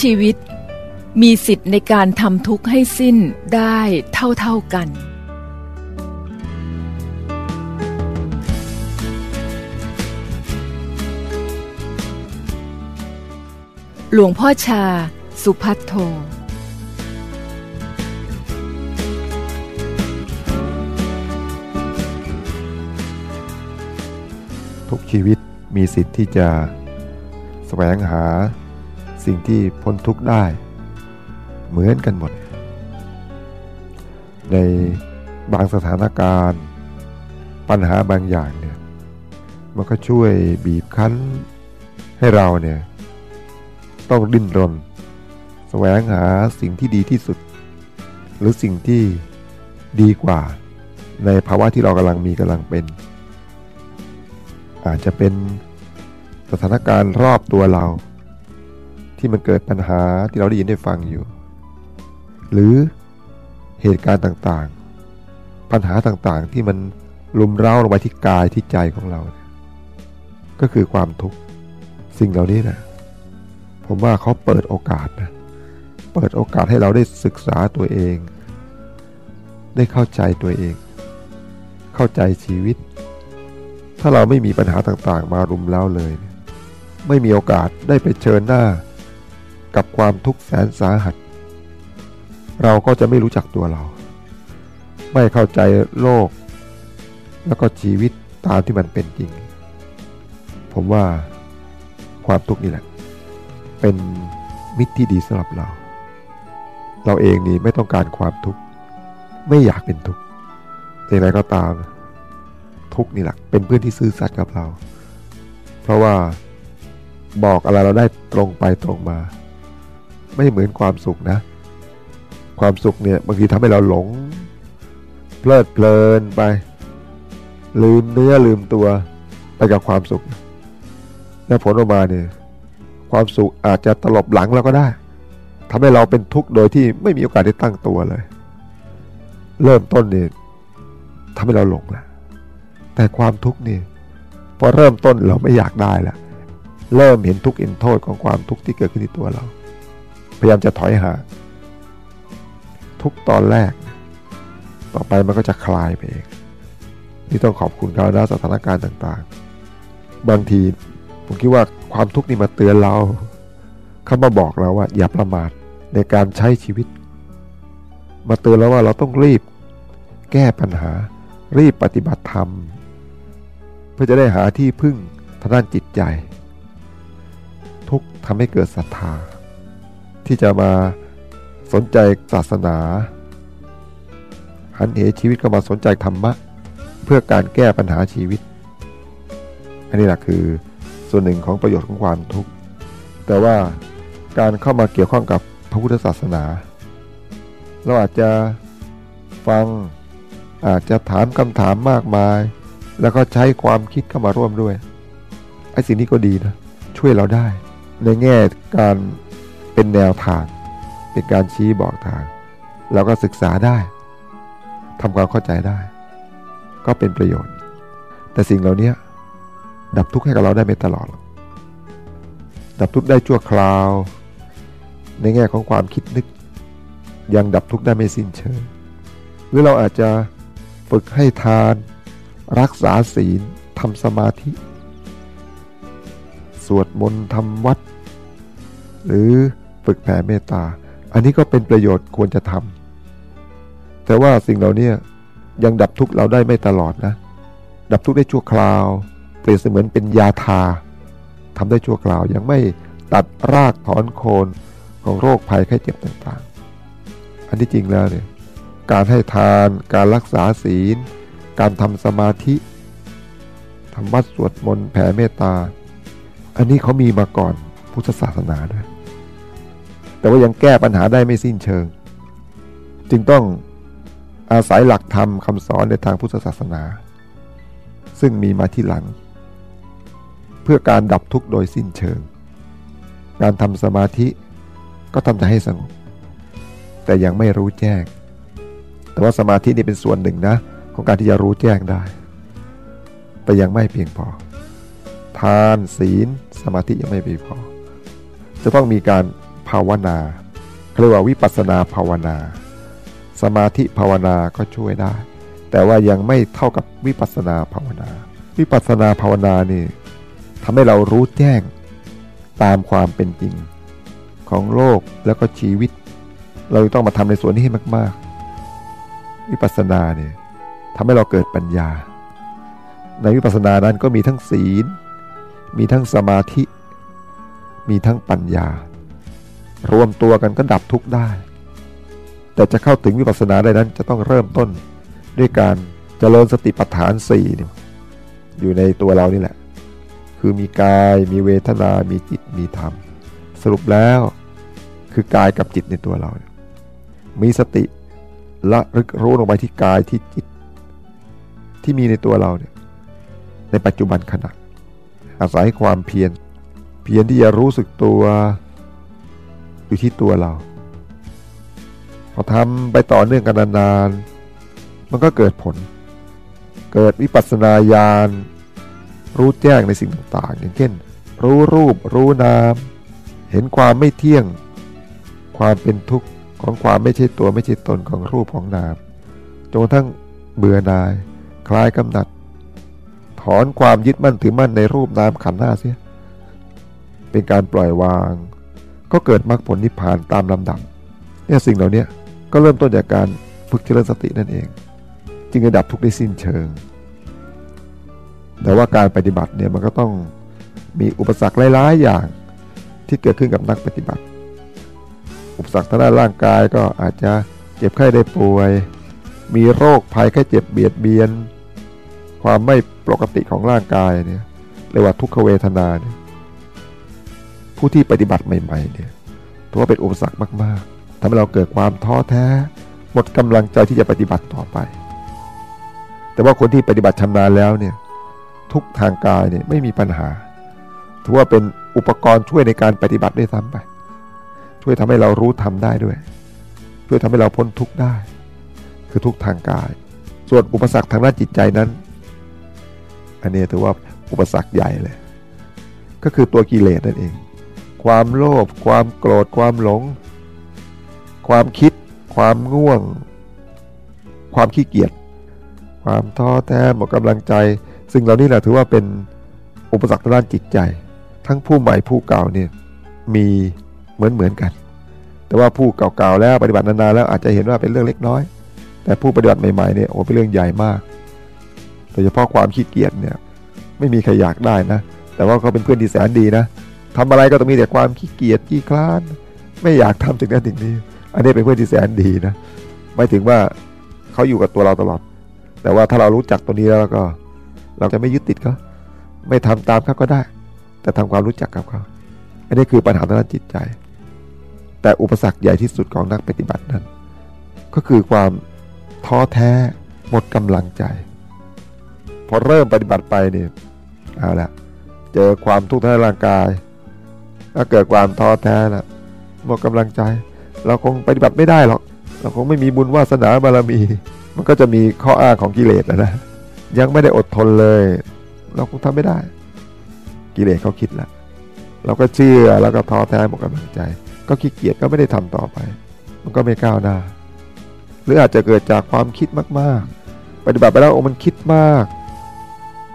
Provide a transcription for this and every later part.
ชีวิต มีสิทธิ์ในการทำทุกข์ให้สิ้นได้เท่าๆกันหลวงพ่อชา สุพัทโท ทุกชีวิตมีสิทธิ์ที่จะ แสวงหา สิ่งที่พ้นทุกข์ได้ เหมือนกันหมด ในบางสถานการณ์ ปัญหาบางอย่างเนี่ยมันก็ช่วยบีบคั้นให้เราเนี่ยต้องดิ้นรน แสวงหาสิ่งที่ดีที่สุด หรือสิ่งที่ดีกว่า ในภาวะที่เรากำลังมีกำลังเป็น อาจจะเป็นสถานการณ์รอบตัวเรา ที่มันเกิดปัญหาที่เราได้ยินได้ฟังอยู่ หรือเหตุการณ์ต่างๆ ปัญหาต่างๆที่มันลุมเร้าลงไปที่กายที่ใจของเรา ก็คือความทุกข์สิ่งเหล่านี้นะผมว่าเขาเปิดโอกาสนะเปิดโอกาสให้เราได้ศึกษาตัวเอง ได้เข้าใจตัวเอง เข้าใจชีวิต ถ้าเราไม่มีปัญหาต่างๆ มารุมเร้าเลย ไม่มีโอกาสได้ไปเชิญหน้า กับความทุกข์แสนสาหัส เราก็จะไม่รู้จักตัวเรา ไม่เข้าใจโลก แล้วก็ชีวิตตามที่มันเป็นจริง ผมว่าความทุกข์นี่แหละ เป็นมิตรที่ดีสำหรับเรา เราเองนี่ไม่ต้องการความทุกข์ ไม่อยากเป็นทุกข์แต่อย่างไรก็ตาม ทุกข์นี่แหละเป็นเพื่อนที่ซื่อสัตย์กับเรา เพราะว่าบอกอะไรเราได้ตรงไปตรงมา ไม่เหมือนความสุขนะ ความสุขเนี่ยบางทีทำให้เราหลง เพลิดเพลินไป ลืมเนื้อลืมตัวไปกับความสุขและผลออกมาเนี่ยความสุขอาจจะตลบหลังเราก็ได้ทำให้เราเป็นทุกข์โดยที่ไม่มีโอกาสได้ตั้งตัวเลย เริ่มต้นเนี่ยทำให้เราหลงแล้วแต่ความทุกข์นี่พอเริ่มต้นเราไม่อยากได้ล้วเริ่มเห็นทุกข์เห็นโทษของความทุกข์ที่เกิดขึ้นที่ตัวเรา พยายามจะถอยห่างทุกตอนแรก ต่อไปมันก็จะคลายไปเองนี่ต้องขอบคุณเขานะสถานการณ์ต่างๆ บางทีผมคิดว่าความทุกข์นี่มาเตือนเราเขามาบอกเราว่าอย่าประมาทในการใช้ชีวิต มาเตือนเราว่าเราต้องรีบ แก้ปัญหา รีบปฏิบัติธรรม เพื่อจะได้หาที่พึ่งทางด้านจิตใจ ทุกทำให้เกิดศรัทธา ที่จะมาสนใจศาสนาหันเหชีวิตก็มาสนใจธรรมะ เพื่อการแก้ปัญหาชีวิต อันนี้แหละคือส่วนหนึ่งของประโยชน์ของความทุกข์ แต่ว่าการเข้ามาเกี่ยวข้องกับพระพุทธศาสนา เราอาจจะฟังอาจจะถามคำถามมากมาย แล้วก็ใช้ความคิดเข้ามาร่วมด้วยไอ้สิ่งนี้ก็ดีนะ ช่วยเราได้ ในแง่การ เป็นแนวทาง เป็นการชี้บอกทาง เราก็ศึกษาได้ทำความเข้าใจได้ ก็เป็นประโยชน์ แต่สิ่งเหล่านี้ดับทุกข์ให้กับเราได้ไม่ตลอด ดับทุกข์ได้ชั่วคราว ในแง่ของความคิดนึก ยังดับทุกข์ได้ไม่สิ้นเชิง หรือเราอาจจะฝึกให้ทาน รักษาศีลทำสมาธิ สวดมนต์ทำวัด หรือ ฝึกแผ่เมตตา อันนี้ก็เป็นประโยชน์ควรจะทำแต่ว่าสิ่งเหล่านี้ยังดับทุกข์เราได้ไม่ตลอดนะ ดับทุกข์ได้ชั่วคราว เปรียบเสมือนเป็นยาทาทำได้ชั่วคราวยังไม่ตัดรากถอนโคนของโรคภัยไข้เจ็บต่างๆ อันที่จริงแล้วเนี่ยการให้ทานการรักษาศีล การทำสมาธิทำวัดสวดมนต์แผ่เมตตา อันนี้เขามีมาก่อนพุทธศาสนาด้วย แต่ว่ายังแก้ปัญหาได้ไม่สิ้นเชิง จึงต้องอาศัยหลักธรรมคำสอนในทางพุทธศาสนา ซึ่งมีมาที่หลัง เพื่อการดับทุกข์โดยสิ้นเชิง การทำสมาธิก็ทำใจให้สงบ แต่ยังไม่รู้แจ้ง แต่ว่าสมาธินี่เป็นส่วนหนึ่งนะ ของการที่จะรู้แจ้งได้ แต่ยังไม่เพียงพอ ทานศีล สมาธิยังไม่เพียงพอ จะต้องมีการ ภาวนาเรียกว่าวิปัสนาภาวนา สมาธิภาวนาก็ช่วยได้ แต่ว่ายังไม่เท่ากับวิปัสนาภาวนา วิปัสนาภาวนานี่ทำให้เรารู้แจ้งตามความเป็นจริง ของโลกแล้วก็ชีวิต เราต้องมาทำในส่วนนี้ให้มาก ๆ วิปัสสนาเนี่ยทำให้เราเกิดปัญญา ในวิปัสสนานั้นก็มีทั้งศีล มีทั้งสมาธิ มีทั้งปัญญา รวมตัวกันก็ดับทุกข์ได้ แต่จะเข้าถึงวิปัสสนาได้นั้นจะต้องเริ่มต้นด้วยการเจริญสติปัฏฐานสี่อยู่ในตัวเรานี่แหละ คือมีกายมีเวทนา มีจิตมีธรรม สรุปแล้วคือกายกับจิตในตัวเรา มีสติละรึกรู้ลงไปที่กายที่จิต ที่มีในตัวเราเนี่ยในปัจจุบันขณะอาศัยความเพียรเพียรที่จะรู้สึกตัว อยู่ที่ตัวเรา พอทำไปต่อเนื่องกันนานๆ มันก็เกิดผล เกิดวิปัสสนาญาณรู้แจ้งในสิ่งต่างๆ อย่างเช่น รู้รูปรู้นาม เห็นความไม่เที่ยง ความเป็นทุกข์ของความไม่ใช่ตัวไม่ใช่ตนของรูปของนามจนกระทั่งเบื่อหน่าย คลายกำหนัด ถอนความยึดมั่นถือมั่นในรูปนามขันธ์หน้าเสีย เป็นการปล่อยวาง ก็เกิดมรรคผลนิพพานตามลำดับเนี่ยสิ่งเหล่านี้ก็เริ่มต้นจากการฝึกเจริญสตินั่นเอง จึงจะดับทุกข์ได้สิ้นเชิง แต่ว่าการปฏิบัติเนี่ยมันก็ต้องมีอุปสรรคหลายๆอย่างที่เกิดขึ้นกับนักปฏิบัติ อุปสรรคทางด้านร่างกายก็อาจจะเจ็บไข้ได้ป่วย มีโรคภัยแค่เจ็บเบียดเบียน ความไม่ปกติของร่างกายเนี่ยเรียกว่าทุกขเวทนาเนี่ย ผู้ที่ปฏิบัติใหม่ๆเนี่ยถือว่าเป็นอุปสรรคมากๆทำให้เราเกิดความท้อแท้ หมดกำลังใจที่จะปฏิบัติต่อไป แต่ว่าคนที่ปฏิบัติชำนาญแล้วเนี่ยทุกทางกายเนี่ยไม่มีปัญหา ถือว่าเป็นอุปกรณ์ช่วยในการปฏิบัติได้ซ้ำไป ช่วยทำให้เรารู้ทำได้ด้วย ช่วยทำให้เราพ้นทุกข์ได้ คือทุกทางกาย ส่วนอุปสรรคทางด้านจิตใจนั้น อันนี้ถือว่าอุปสรรคใหญ่เลย ก็คือตัวกิเลสนั่นเอง ความโลภความโกรธความหลง ความคิด ความง่วง ความขี้เกียจความท้อแท้หมดกำลังใจ สิ่งเหล่านี้แหละถือว่าเป็นอุปสรรคทางด้านจิตใจ ทั้งผู้ใหม่ผู้เก่าเนี่ยมีเหมือนเหมือนกัน แต่ว่าผู้เก่าๆแล้วปฏิบัตินานๆแล้วอาจจะเห็นว่าเป็นเรื่องเล็กน้อย แต่ผู้ปฏิบัติใหม่ๆเนี่ยโอ้เป็นเรื่องใหญ่มากโดยเฉพาะความขี้เกียจเนี่ยไม่มีใครอยากได้นะ แต่ว่าเขาเป็นเพื่อนที่แสนดีนะ ทำอะไรก็ต้องมีแต่ความขี้เกียจขี้คลาน ไม่อยากทำสิ่งนั้นสิ่งนี้ อันนี้เป็นเพื่อนที่แสนดีนะไม่ถึงว่าเขาอยู่กับตัวเราตลอด แต่ว่าถ้าเรารู้จักตัวนี้แล้วก็ เราจะไม่ยึดติดเขาไม่ทำตามเขาก็ได้ แต่ทำความรู้จักกับเขาอันนี้คือปัญหาทางด้านจิตใจ แต่อุปสรรคใหญ่ที่สุดของนักปฏิบัตินั้น ก็คือความท้อแท้หมดกำลังใจ พอเริ่มปฏิบัติไปเนี่ยเอาละเจอความทุกข์ทางร่างกาย ถ้าเกิดความท้อแท้ละหมดกำลังใจ เราคงปฏิบัติไม่ได้หรอก เราคงไม่มีบุญวาสนาบารมี มันก็จะมีข้ออ้างของกิเลสนะนะยังไม่ได้อดทนเลย เราคงทำไม่ได้ กิเลสเขาคิดแล้วเราก็เชื่อแล้วก็ท้อแท้หมดกำลังใจ ก็ขี้เกียจก็ไม่ได้ทำต่อไป มันก็ไม่ก้าวหน้า หรืออาจจะเกิดจากความคิดมากๆ ปฏิบัติไปแล้วโอ้มันคิดมาก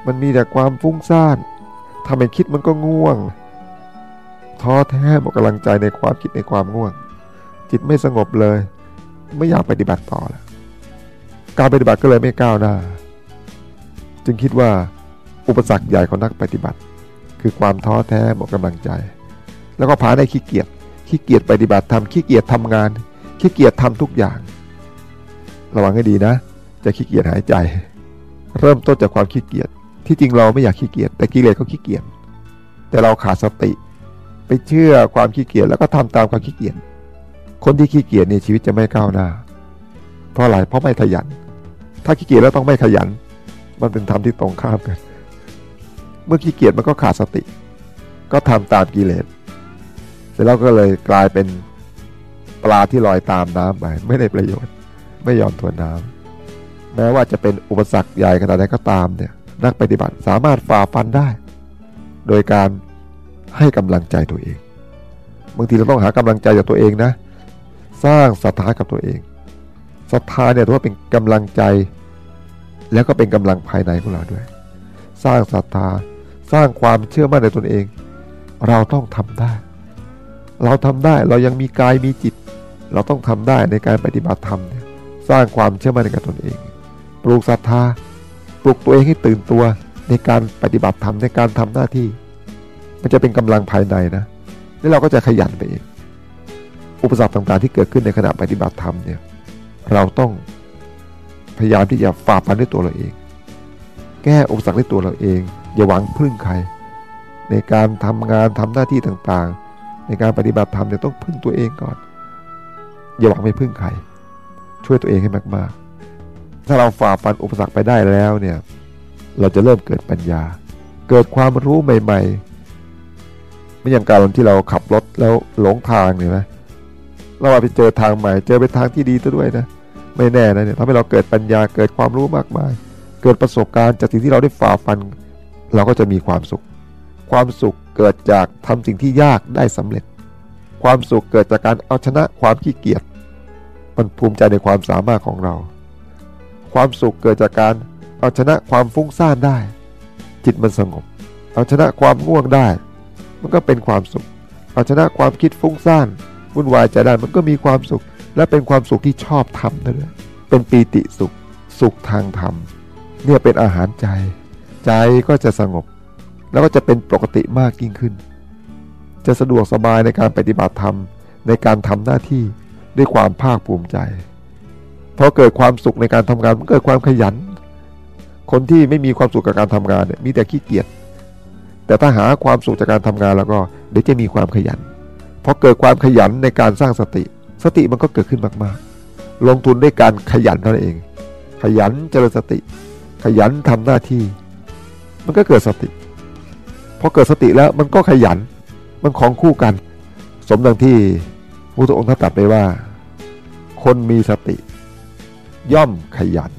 มันมีแต่ความฟุ้งซ่านทำให้คิดมันก็ง่วง ท้อแท้หมดกำลังใจในความคิดในความง่วง จิตไม่สงบเลย ไม่อยากปฏิบัติต่อแล้วการปฏิบัติก็เลยไม่ก้าวหน้า จึงคิดว่าอุปสรรคใหญ่ของนักปฏิบัติ คือความท้อแท้หมดกำลังใจ แล้วก็พาได้ขี้เกียจขี้เกียจปฏิบัติทำขี้เกียจทำงาน ขี้เกียจทำทุกอย่าง ระวังให้ดีนะ จะขี้เกียจหายใจ เริ่มต้นจากความขี้เกียจที่จริงเราไม่อยากขี้เกียจแต่กิเลสเขาขี้เกียจแต่เราขาดสติ ไปเชื่อความขี้เกียจแล้วก็ทำตามความขี้เกียจคนที่ขี้เกียจในชีวิตจะไม่ก้าวหน้า เพราะอะไรเพราะไม่ขยัน ถ้าขี้เกียจแล้วต้องไม่ขยัน มันเป็นธรรมที่ตรงข้ามกัน เมื่อขี้เกียจมันก็ขาดสติ ก็ทำตามกิเลสเสร็จแล้วก็เลยกลายเป็นปลาที่ลอยตามน้ำไปไม่ได้ประโยชน์ ไม่ยอมทวนน้ำแม้ว่าจะเป็นอุปสรรคใหญ่ขนาดไหนก็ตามเนี่ยนักปฏิบัติสามารถฝ่าฟันได้ โดยการ ให้กำลังใจตัวเอง บางทีเราต้องหากำลังใจจากตัวเองนะ สร้างศรัทธากับตัวเองศรัทธาเนี่ยถือว่าเป็นกำลังใจ แล้วก็เป็นกำลังภายในของเราด้วย สร้างศรัทธาสร้างความเชื่อมั่นในตนเอง เราต้องทำได้ เราทำได้เรายังมีกายมีจิต เราต้องทำได้ในการปฏิบัติธรรมเนี่ยสร้างความเชื่อมั่นในกับตนเอง ปลูกศรัทธาปลุกตัวเองให้ตื่นตัวในการปฏิบัติธรรมในการทำหน้าที่ มันจะเป็นกำลังภายในนะแล้วเราก็จะขยันไปเองอุปสรรคต่างๆที่เกิดขึ้นในขณะปฏิบัติธรรมเนี่ยเราต้องพยายามที่จะฝ่าฟันด้วยตัวเราเอง แก้อุปสรรคด้วยตัวเราเอง อย่าหวังพึ่งใคร ในการทำงานทำหน้าที่ต่างๆ ในการปฏิบัติธรรมเนี่ยต้องพึ่งตัวเองก่อน อย่าหวังไม่พึ่งใคร ช่วยตัวเองให้มากๆ ถ้าเราฝ่าฟันอุปสรรคไปได้แล้วเนี่ยเราจะเริ่มเกิดปัญญา เกิดความรู้ใหม่ ๆ ไม่อย่างการที่เราขับรถแล้วหลงทางเนี่ยนะเราอาจไปเจอทางใหม่เจอเป็นทางที่ดีซะด้วยนะไม่แน่นะเนี่ยทำให้เราเกิดปัญญาเกิดความรู้มากมาย เกิดประสบการณ์จากสิ่งที่เราได้ฝ่าฟัน เราก็จะมีความสุข ความสุขเกิดจากทำสิ่งที่ยากได้สำเร็จ ความสุขเกิดจากการเอาชนะความขี้เกียจมันภูมิใจในความสามารถของเรา ความสุขเกิดจากการเอาชนะความฟุ้งซ่านได้ จิตมันสงบ เอาชนะความง่วงได้ มันก็เป็นความสุข เอาชนะความคิดฟุ้งซ่านวุ่นวายใจได้มันก็มีความสุข และเป็นความสุขที่ชอบทำนั่นแหละเป็นปีติสุขสุขทางธรรมเนี่ยเป็นอาหารใจ ใจก็จะสงบ แล้วก็จะเป็นปกติมากยิ่งขึ้น จะสะดวกสบายในการปฏิบัติธรรมในการทำหน้าที่ด้วยความภาคภูมิใจพอเกิดความสุขในการทำงานมันเกิดความขยัน คนที่ไม่มีความสุขกับการทำงานเนี่ยมีแต่ขี้เกียจ แต่ถ้าหาความสุขจากการทำงานแล้วก็เดี๋ยวจะมีความขยันพอเกิดความขยันในการสร้างสติ สติมันก็เกิดขึ้นมากๆ ลงทุนด้วยการขยันนั่นเอง ขยันเจริญสติ ขยันทำหน้าที่ มันก็เกิดสติพอเกิดสติแล้วมันก็ขยันมันของคู่กัน สมดังที่พระพุทธองค์ท่านตรัสไปว่า คนมีสติ ย่อมขยัน